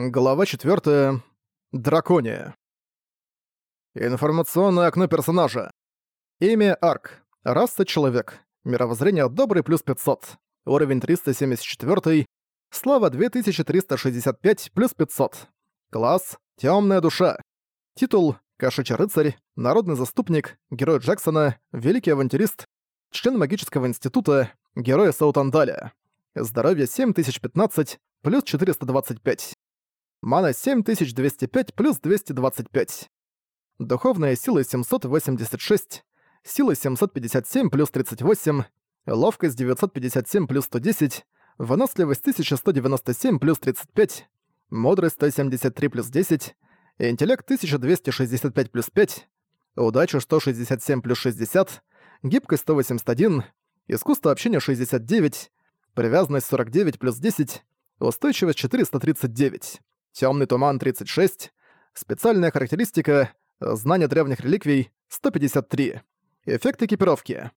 Глава 4. Дракония. Информационное окно персонажа. Имя Арк. Раса Человек. Мировоззрение Добрый плюс 500. Уровень 374. Слава 2365 плюс 500. Класс. Темная душа. Титул. Кошачий рыцарь. Народный заступник. Герой Джексона. Великий авантюрист. Член магического института. Герой Саутандаля. Здоровье 7015 плюс 425. Мана 7205 плюс 225. Духовная сила 786. Сила 757 плюс 38. Ловкость 957 плюс 110. Выносливость 1197 плюс 35. Мудрость 173 плюс 10. Интеллект 1265 плюс 5. Удача 167 плюс 60. Гибкость 181. Искусство общения 69. Привязанность 49 плюс 10. Устойчивость 439. Темный туман 36, специальная характеристика знание древних реликвий 153. Эффект экипировки.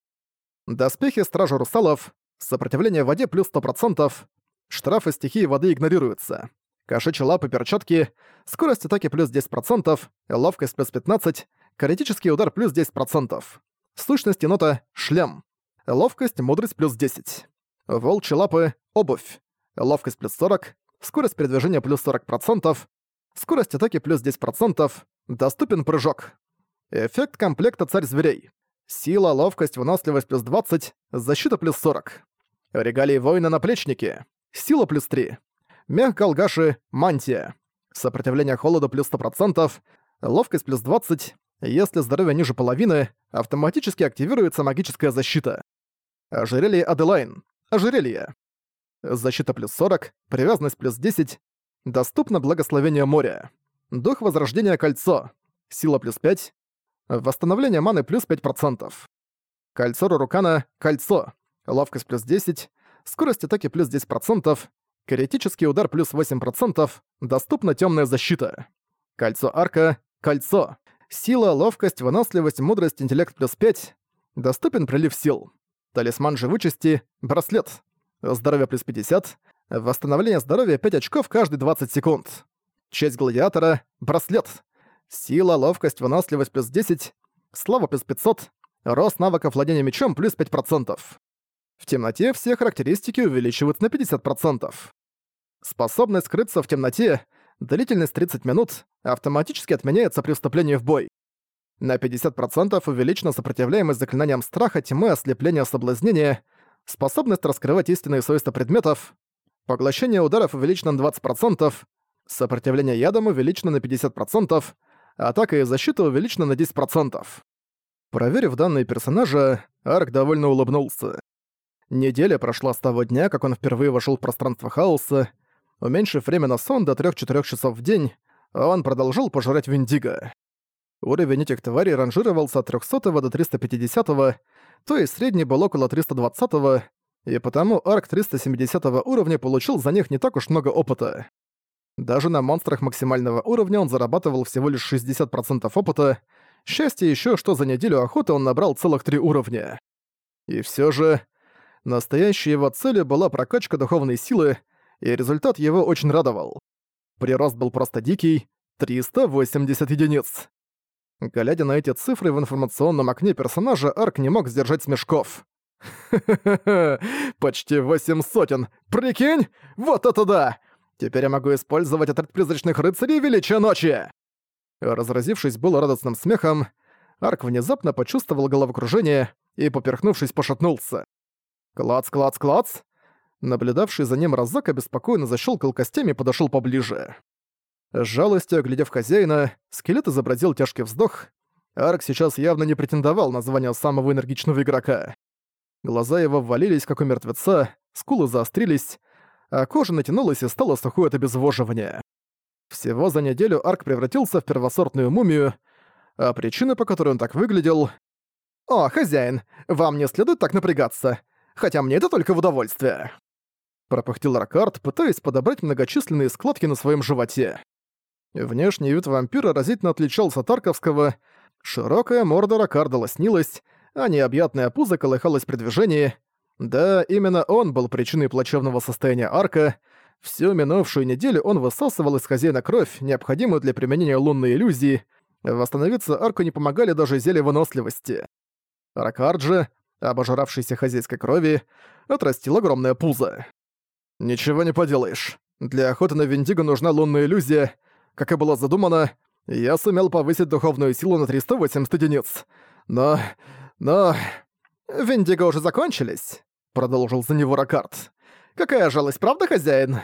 Доспехи Стража Русалов, сопротивление в воде плюс 100%, штрафы стихии воды игнорируются. Кошачьи лапы, перчатки, скорость атаки плюс 10%, ловкость плюс 15%, критический удар плюс 10%. Сущность енота — шлем. Ловкость, мудрость плюс 10. Волчьи лапы — обувь. Ловкость плюс 40, скорость передвижения плюс 40%, скорость атаки плюс 10%, доступен прыжок. Эффект комплекта «Царь зверей». Сила, ловкость, выносливость плюс 20, защита плюс 40. Регалии воина-наплечники. Сила плюс 3. Мех Галгаши, мантия. Сопротивление холоду плюс 100%, ловкость плюс 20. Если здоровье ниже половины, автоматически активируется магическая защита. Ожерелье Аделайн. Ожерелье. Защита плюс 40, привязанность плюс 10. Доступно благословение моря. Дух Возрождения Кольцо. Сила плюс 5. Восстановление маны плюс 5%. Кольцо Рурукана Кольцо. Ловкость плюс 10. Скорость атаки плюс 10%. Критический удар плюс 8%. Доступна темная защита. Кольцо Арка Кольцо. Сила, ловкость, выносливость, мудрость, интеллект плюс 5. Доступен прилив сил. Талисман живучести Браслет. Здоровье плюс 50. Восстановление здоровья 5 очков каждые 20 секунд. Честь гладиатора. Браслет. Сила, ловкость, выносливость плюс 10. Слава плюс 500. Рост навыков владения мечом плюс 5%. В темноте все характеристики увеличиваются на 50%. Способность скрыться в темноте, длительность 30 минут, автоматически отменяется при вступлении в бой. На 50% увеличена сопротивляемость заклинаниям страха, тьмы, ослепления, соблазнения, способность раскрывать истинные свойства предметов, поглощение ударов увеличено на 20%, сопротивление ядам увеличено на 50%, атака и защита увеличена на 10%. Проверив данные персонажа, Арк довольно улыбнулся. Неделя прошла с того дня, как он впервые вошел в пространство хаоса. Уменьшив время на сон до 3-4 часов в день, он продолжил пожирать Виндиго. Уровень этих тварей ранжировался от 300 до 350 то есть средний был около 320 и потому арк 370 уровня получил за них не так уж много опыта. Даже на монстрах максимального уровня он зарабатывал всего лишь 60% опыта, счастье еще, что за неделю охоты он набрал целых три уровня. И все же, настоящей его целью была прокачка духовной силы, и результат его очень радовал. Прирост был просто дикий — 380 единиц. Глядя на эти цифры в информационном окне персонажа, Арк не мог сдержать смешков. «Ха-ха-ха! Почти восемь сотен! Прикинь? Вот это да! Теперь я могу использовать отряд призрачных рыцарей Величия Ночи!» Разразившись было радостным смехом, Арк внезапно почувствовал головокружение и, поперхнувшись, пошатнулся. «Клац, клац, клац!» Наблюдавший за ним Розак обеспокоенно защелкал костями и подошел поближе. С жалостью оглядев хозяина, скелет изобразил тяжкий вздох. Арк сейчас явно не претендовал на звание самого энергичного игрока. Глаза его ввалились, как у мертвеца, скулы заострились, а кожа натянулась и стала сухой от обезвоживания. Всего за неделю Арк превратился в первосортную мумию, а причина, по которой он так выглядел... «О, хозяин, вам не следует так напрягаться, хотя мне это только в удовольствие!» Пропыхтел Ракард, пытаясь подобрать многочисленные складки на своем животе. Внешний вид вампира разительно отличался от арковского. Широкая морда Ракарда лоснилась, а необъятное пузо колыхалось при движении. Да, именно он был причиной плачевного состояния арка, Всю минувшую неделю он высасывал из хозяина кровь, необходимую для применения лунной иллюзии. Восстановиться арку не помогали даже зелья выносливости. Ракард же, обожравшийся хозяйской крови, отрастил огромное пузо. «Ничего не поделаешь. Для охоты на Виндиго нужна лунная иллюзия. Как и было задумано, я сумел повысить духовную силу на 380 единиц. Но... но... Виндиго уже закончились?» Продолжил за него Ракард. Какая жалость, правда, хозяин?»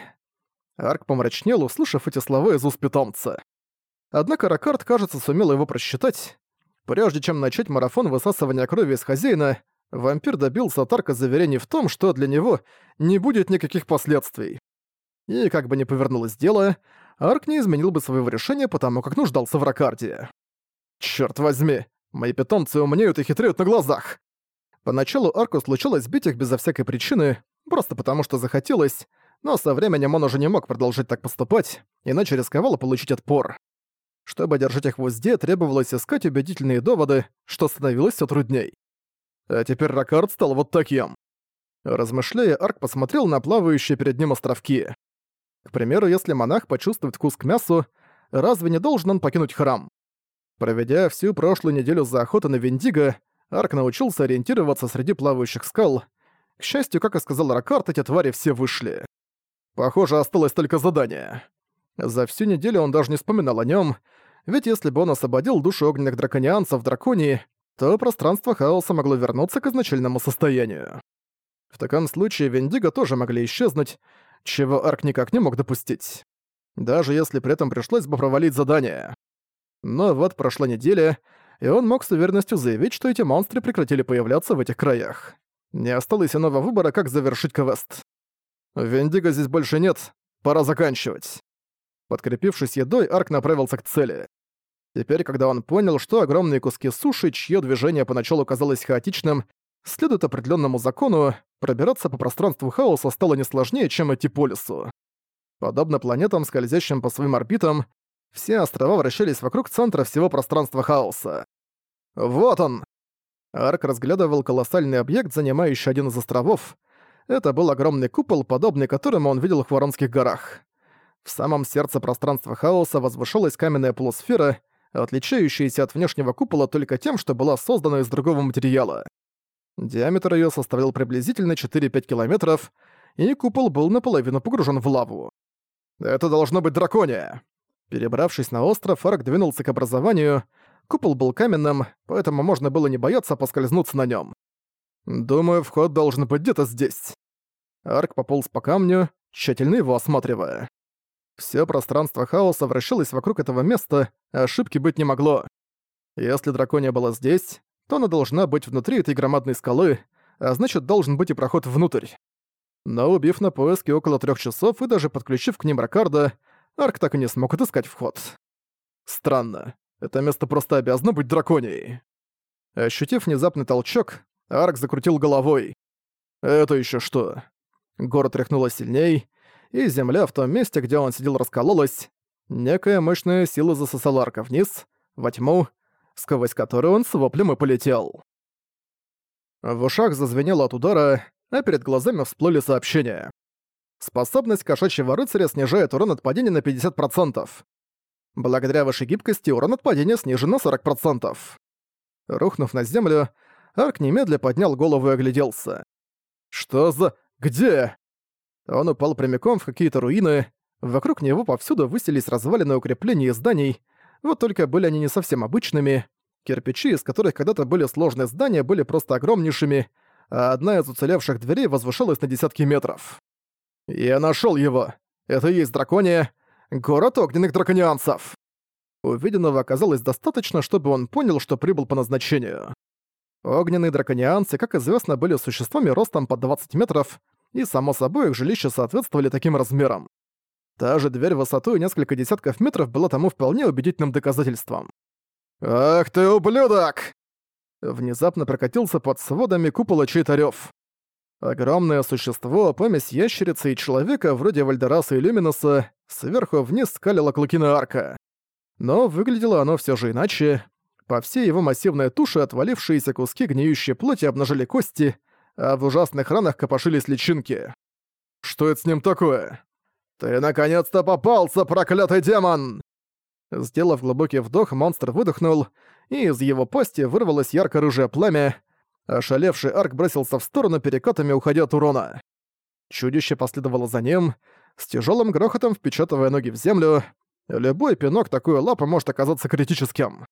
Арк помрачнел, услышав эти слова из уст питомца. Однако Ракард, кажется, сумел его просчитать. Прежде чем начать марафон высасывания крови из хозяина, вампир добился от Арка заверений в том, что для него не будет никаких последствий. И как бы ни повернулось дело, Арк не изменил бы своего решения, потому как нуждался в Ракарде. Черт возьми, мои питомцы умнеют и хитреют на глазах. Поначалу Арку случалось бить их безо всякой причины, просто потому что захотелось, но со временем он уже не мог продолжить так поступать, иначе рисковал получить отпор. Чтобы держать их в узде, требовалось искать убедительные доводы, что становилось все трудней. А теперь Ракард стал вот таким. Размышляя, Арк посмотрел на плавающие перед ним островки. К примеру, если монах почувствует вкус к мясу, разве не должен он покинуть храм? Проведя всю прошлую неделю за охотой на Виндиго, Арк научился ориентироваться среди плавающих скал, к счастью, как и сказал Ракарт, эти твари все вышли. Похоже, осталось только задание. За всю неделю он даже не вспоминал о нем, ведь если бы он освободил душу огненных драконианцев в драконии, то пространство хаоса могло вернуться к изначальному состоянию. В таком случае Вендиго тоже могли исчезнуть, чего Арк никак не мог допустить. Даже если при этом пришлось бы провалить задание. Но вот прошла неделя, и он мог с уверенностью заявить, что эти монстры прекратили появляться в этих краях. Не осталось иного выбора, как завершить квест. Вендиго здесь больше нет, пора заканчивать. Подкрепившись едой, Арк направился к цели. Теперь, когда он понял, что огромные куски суши, чье движение поначалу казалось хаотичным, следует определенному закону, пробираться по пространству хаоса стало не сложнее, чем идти по лесу. Подобно планетам, скользящим по своим орбитам, все острова вращались вокруг центра всего пространства хаоса. Вот он! Арк разглядывал колоссальный объект, занимающий один из островов. Это был огромный купол, подобный которому он видел в Воронских горах. В самом сердце пространства хаоса возвышалась каменная полусфера, отличающаяся от внешнего купола только тем, что была создана из другого материала. Диаметр её составлял приблизительно 4-5 километров, и купол был наполовину погружен в лаву. «Это должно быть дракония!» Перебравшись на остров, Арк двинулся к образованию, Купол был каменным, поэтому можно было не бояться поскользнуться на нем. Думаю, вход должен быть где-то здесь. Арк пополз по камню, тщательно его осматривая. Все пространство хаоса вращалось вокруг этого места, а ошибки быть не могло. Если дракония была здесь, то она должна быть внутри этой громадной скалы, а значит, должен быть и проход внутрь. Но убив на поиски около трех часов и даже подключив к ним Ракарда, Арк так и не смог отыскать вход. Странно. Это место просто обязано быть драконией. Ощутив внезапный толчок, Арк закрутил головой. Это еще что? Город тряхнуло сильней, и земля в том месте, где он сидел, раскололась. Некая мощная сила засосала Арка вниз, во тьму, сквозь которую он с воплем и полетел. В ушах зазвенело от удара, а перед глазами всплыли сообщения. Способность кошачьего рыцаря снижает урон от падения на 50%. Благодаря вашей гибкости урон от падения снижен на 40%. Рухнув на землю, Арк немедля поднял голову и огляделся. «Что за... где?» Он упал прямиком в какие-то руины. Вокруг него повсюду высились развалины укрепления и зданий, вот только были они не совсем обычными. Кирпичи, из которых когда-то были сложные здания, были просто огромнейшими, а одна из уцелевших дверей возвышалась на десятки метров. «Я нашел его! Это и есть дракония, Город огненных драконианцев!» Увиденного оказалось достаточно, чтобы он понял, что прибыл по назначению. Огненные драконианцы, как известно, были существами ростом под 20 метров, и, само собой, их жилища соответствовали таким размерам. Та же дверь высотой несколько десятков метров была тому вполне убедительным доказательством. «Ах ты, ублюдок!» Внезапно прокатился под сводами купола чей-то рёв. Огромное существо, помесь ящерицы и человека, вроде Вальдераса и Люминуса, сверху вниз скалило клыки на арка. Но выглядело оно все же иначе. По всей его массивной туше отвалившиеся куски гниющей плоти обнажили кости, а в ужасных ранах копошились личинки. Что это с ним такое? «Ты наконец-то попался, проклятый демон!» Сделав глубокий вдох, монстр выдохнул, и из его пасти вырвалось ярко-рыжее пламя. Ошалевший арк бросился в сторону перекатами, уходя от урона. Чудище последовало за ним, с тяжелым грохотом впечатывая ноги в землю. Любой пинок такой лапы может оказаться критическим.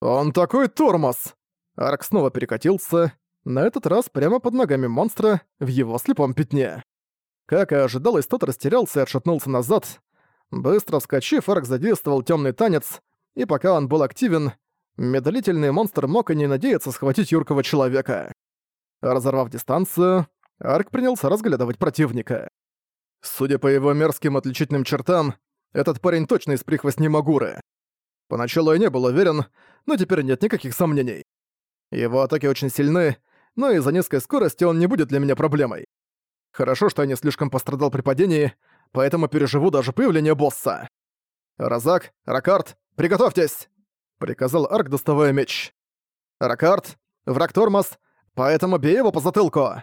«Он такой тормоз!» Арк снова перекатился, на этот раз прямо под ногами монстра, в его слепом пятне. Как и ожидалось, тот растерялся и отшатнулся назад. Быстро вскочив, Арк задействовал темный танец, и пока он был активен, медлительный монстр мог и не надеяться схватить юркого человека. Разорвав дистанцию, Арк принялся разглядывать противника. Судя по его мерзким отличительным чертам, этот парень точно из прихвостней Магуры. Поначалу я не был уверен, но теперь нет никаких сомнений. Его атаки очень сильны, но из-за низкой скорости он не будет для меня проблемой. Хорошо, что я не слишком пострадал при падении, поэтому переживу даже появление босса. «Розак, Ракарт, приготовьтесь!» — приказал Арк, доставая меч. «Ракарт, враг тормоз, поэтому бей его по затылку!»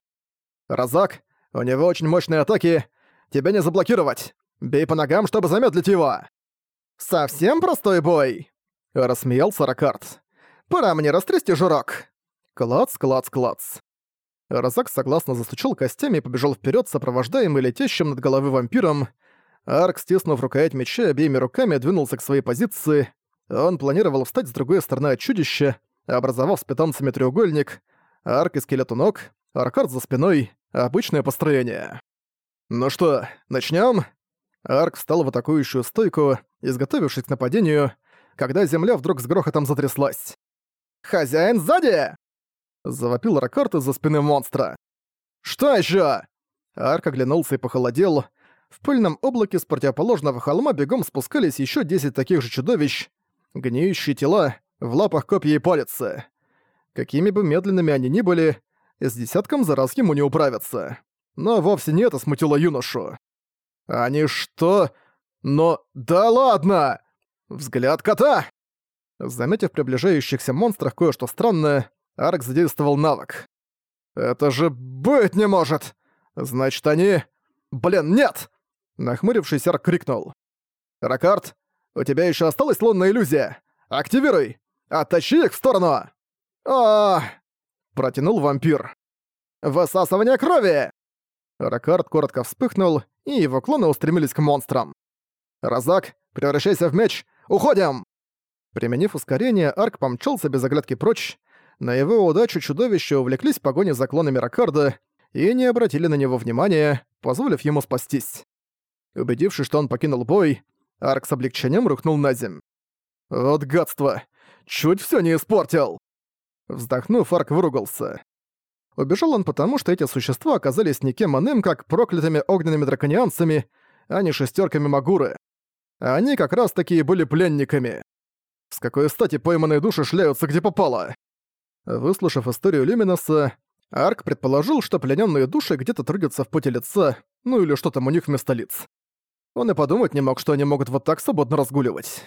«Розак, у него очень мощные атаки, тебя не заблокировать! Бей по ногам, чтобы замедлить его!» «Совсем простой бой!» — рассмеялся Ракарт. «Пора мне растрясти журок!» Клац, клац, клац. Розак согласно застучал костями и побежал вперед, сопровождаемый летящим над головой вампиром. Арк, стиснув рукоять меча обеими руками, двинулся к своей позиции. Он планировал встать с другой стороны от чудища, образовав с питомцами треугольник. Арк и скелет у ног, аркард за спиной, обычное построение. «Ну что, начнем? Арк встал в атакующую стойку, изготовившись к нападению, когда земля вдруг с грохотом затряслась. «Хозяин сзади!» Завопил Ракарт из-за спины монстра. «Что ещё?» Арк оглянулся и похолодел. В пыльном облаке с противоположного холма бегом спускались ещё десять таких же чудовищ. Гниющие тела, в лапах копья и палицы. Какими бы медленными они ни были, с десятком за раз ему не управиться. Но вовсе не это смутило юношу. «Они что? Но... Да ладно!» «Взгляд кота!» Заметив приближающихся монстрах кое-что странное, Арк задействовал навык. «Это же быть не может! Значит, они... Блин, нет!» Нахмурившись, Арк крикнул. «Ракард, у тебя еще осталась лунная иллюзия! Активируй! Оттащи их в сторону!» а протянул вампир. «Высасывание крови!» Ракард коротко вспыхнул, и его клоны устремились к монстрам. «Розак, превращайся в меч! Уходим!» Применив ускорение, Арк помчался без оглядки прочь, на его удачу чудовища увлеклись погони за клонами Ракарда и не обратили на него внимания, позволив ему спастись. Убедившись, что он покинул бой, Арк с облегчением рухнул на земь. «Вот гадство! Чуть всё не испортил!» Вздохнув, Арк выругался. Убежал он потому, что эти существа оказались никем иным, как проклятыми огненными драконианцами, а не шестерками Магуры. Они как раз таки были пленниками. С какой стати пойманные души шляются где попало? Выслушав историю Люминоса, Арк предположил, что плененные души где-то трудятся в поте лица, ну или что там у них вместо лиц. Он и подумать не мог, что они могут вот так свободно разгуливать.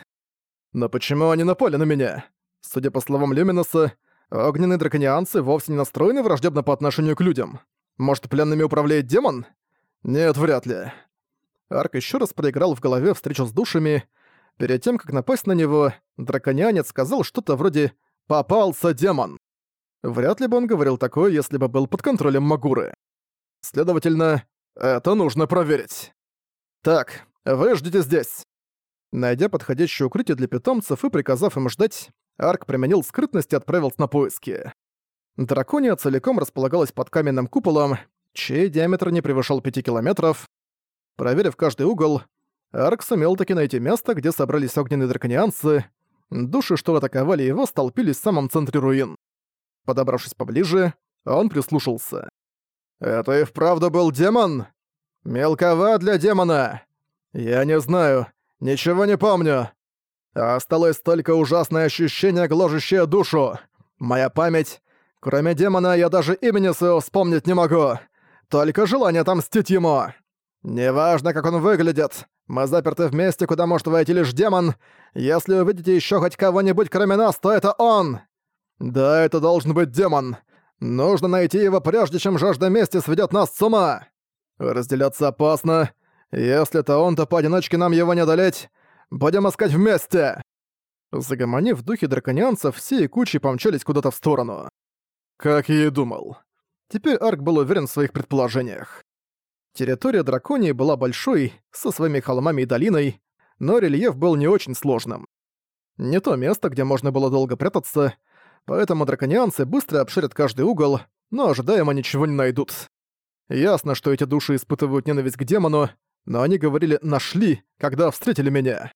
Но почему они напали на меня? Судя по словам Люминоса, огненные драконианцы вовсе не настроены враждебно по отношению к людям. Может, пленными управляет демон? Нет, вряд ли. Арк еще раз проиграл в голове встречу с душами. Перед тем, как напасть на него, драконянец сказал что-то вроде «Попался демон». Вряд ли бы он говорил такое, если бы был под контролем Магуры. Следовательно, это нужно проверить. Так, вы ждите здесь. Найдя подходящее укрытие для питомцев и приказав им ждать, Арк применил скрытность и отправился на поиски. Дракония целиком располагалась под каменным куполом, чей диаметр не превышал 5 километров. Проверив каждый угол, Арк сумел таки найти место, где собрались огненные драконианцы. Души, что атаковали его, столпились в самом центре руин. Подобравшись поближе, он прислушался. «Это и вправду был демон? Мелкова для демона! Я не знаю, ничего не помню. Осталось только ужасное ощущение, гложущее душу. Моя память... Кроме демона, я даже имени своего вспомнить не могу. Только желание отомстить ему. Неважно, как он выглядит. Мы заперты в месте, куда может войти лишь демон. Если увидите еще хоть кого-нибудь кроме нас, то это он. «Да, это должен быть демон. Нужно найти его, прежде чем жажда мести сведет нас с ума. Разделяться опасно. Если это он, то поодиночке нам его не одолеть. Будем искать вместе!» Загомонив в духе драконянцев, все и кучи помчались куда-то в сторону. Как я и думал. Теперь Арк был уверен в своих предположениях. Территория Драконии была большой, со своими холмами и долиной, но рельеф был не очень сложным. Не то место, где можно было долго прятаться, поэтому драконианцы быстро обширят каждый угол, но ожидаемо ничего не найдут. Ясно, что эти души испытывают ненависть к демону, но они говорили «нашли», когда встретили меня.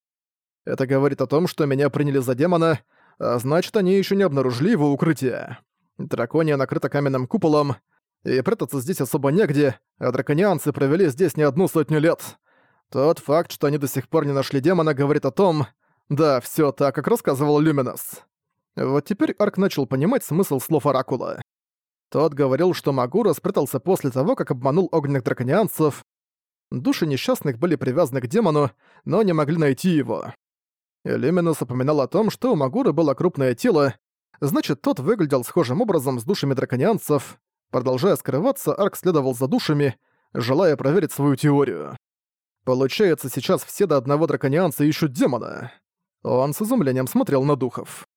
Это говорит о том, что меня приняли за демона, а значит, они еще не обнаружили его укрытие. Дракония накрыта каменным куполом, и прятаться здесь особо негде, а драконианцы провели здесь не одну сотню лет. Тот факт, что они до сих пор не нашли демона, говорит о том... Да, все так, как рассказывал Люминос. Вот теперь Арк начал понимать смысл слов Оракула. Тот говорил, что Магура спрятался после того, как обманул огненных драконианцев. Души несчастных были привязаны к демону, но не могли найти его. Люминус упоминал о том, что у Магуры было крупное тело, значит, тот выглядел схожим образом с душами драконианцев. Продолжая скрываться, Арк следовал за душами, желая проверить свою теорию. Получается, сейчас все до одного драконианца ищут демона. Он с изумлением смотрел на духов.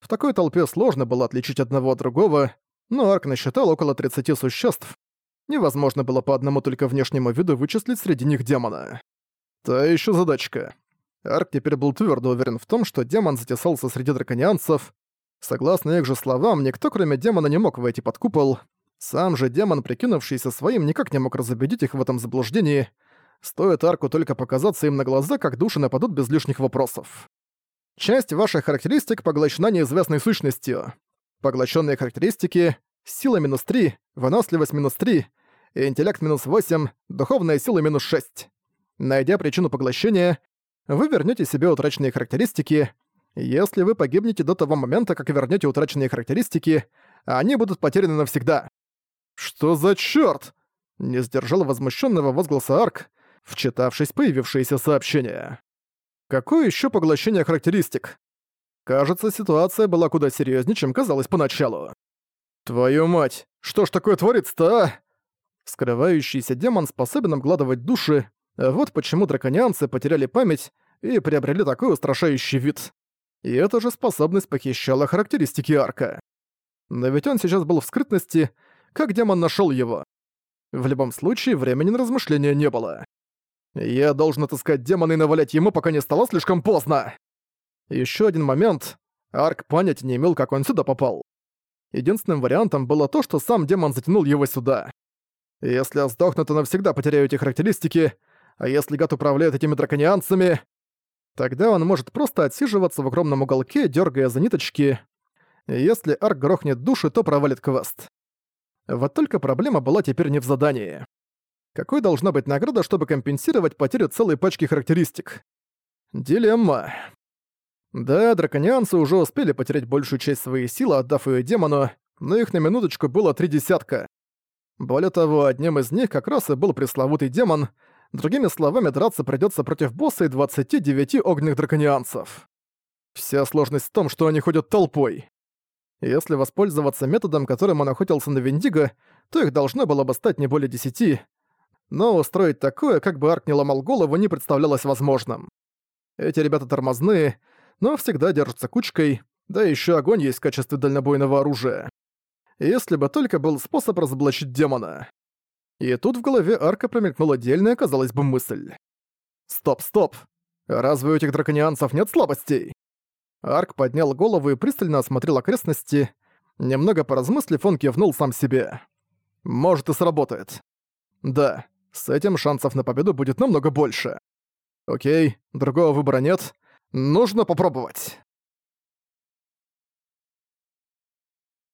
В такой толпе сложно было отличить одного от другого, но Арк насчитал около 30 существ. Невозможно было по одному только внешнему виду вычислить среди них демона. Та еще задачка. Арк теперь был твердо уверен в том, что демон затесался среди драконианцев. Согласно их же словам, никто кроме демона не мог войти под купол. Сам же демон, прикинувшийся своим, никак не мог разубедить их в этом заблуждении. Стоит Арку только показаться им на глаза, как души нападут без лишних вопросов. Часть ваших характеристик поглощена неизвестной сущностью. Поглощенные характеристики — сила минус 3, выносливость минус 3, интеллект минус 8, духовная сила минус 6. Найдя причину поглощения, вы вернете себе утраченные характеристики. Если вы погибнете до того момента, как вернете утраченные характеристики, они будут потеряны навсегда. Что за чёрт? Не сдержал возмущенного возгласа Арк, вчитавшись появившееся сообщение. Какое еще поглощение характеристик? Кажется, ситуация была куда серьезнее, чем казалось поначалу. Твою мать, что ж такое творится-то, а? Скрывающийся демон способен обгладывать души, вот почему драконианцы потеряли память и приобрели такой устрашающий вид. И эта же способность похищала характеристики арка. Но ведь он сейчас был в скрытности, как демон нашел его. В любом случае, времени на размышления не было. Я должен отыскать демона и навалять ему, пока не стало слишком поздно. Еще один момент. Арк понятия не имел, как он сюда попал. Единственным вариантом было то, что сам демон затянул его сюда. Если я сдохну, то навсегда потеряю эти характеристики, а если гад управляет этими драконианцами, тогда он может просто отсиживаться в огромном уголке, дергая за ниточки. если Арк грохнет души, то провалит квест. Вот только проблема была теперь не в задании. Какой должна быть награда, чтобы компенсировать потерю целой пачки характеристик? Дилемма. Да, драконианцы уже успели потерять большую часть своей силы, отдав ее демону, но их на минуточку было три десятка. Более того, одним из них как раз и был пресловутый демон, Другими словами, драться придётся против босса и 29 огненных драконианцев. Вся сложность в том, что они ходят толпой. Если воспользоваться методом, которым он охотился на Виндиго, то их должно было бы стать не более десяти. Но устроить такое, как бы Арк не ломал голову, не представлялось возможным. Эти ребята тормозные, но всегда держатся кучкой, да ещё огонь есть в качестве дальнобойного оружия. Если бы только был способ разоблачить демона. И тут в голове Арка промелькнула дельная, казалось бы, мысль. «Стоп, стоп! Разве у этих драконианцев нет слабостей?» Арк поднял голову и пристально осмотрел окрестности. Немного поразмыслив, он кивнул сам себе. «Может, и сработает. Да, с этим шансов на победу будет намного больше. Окей, другого выбора нет. Нужно попробовать».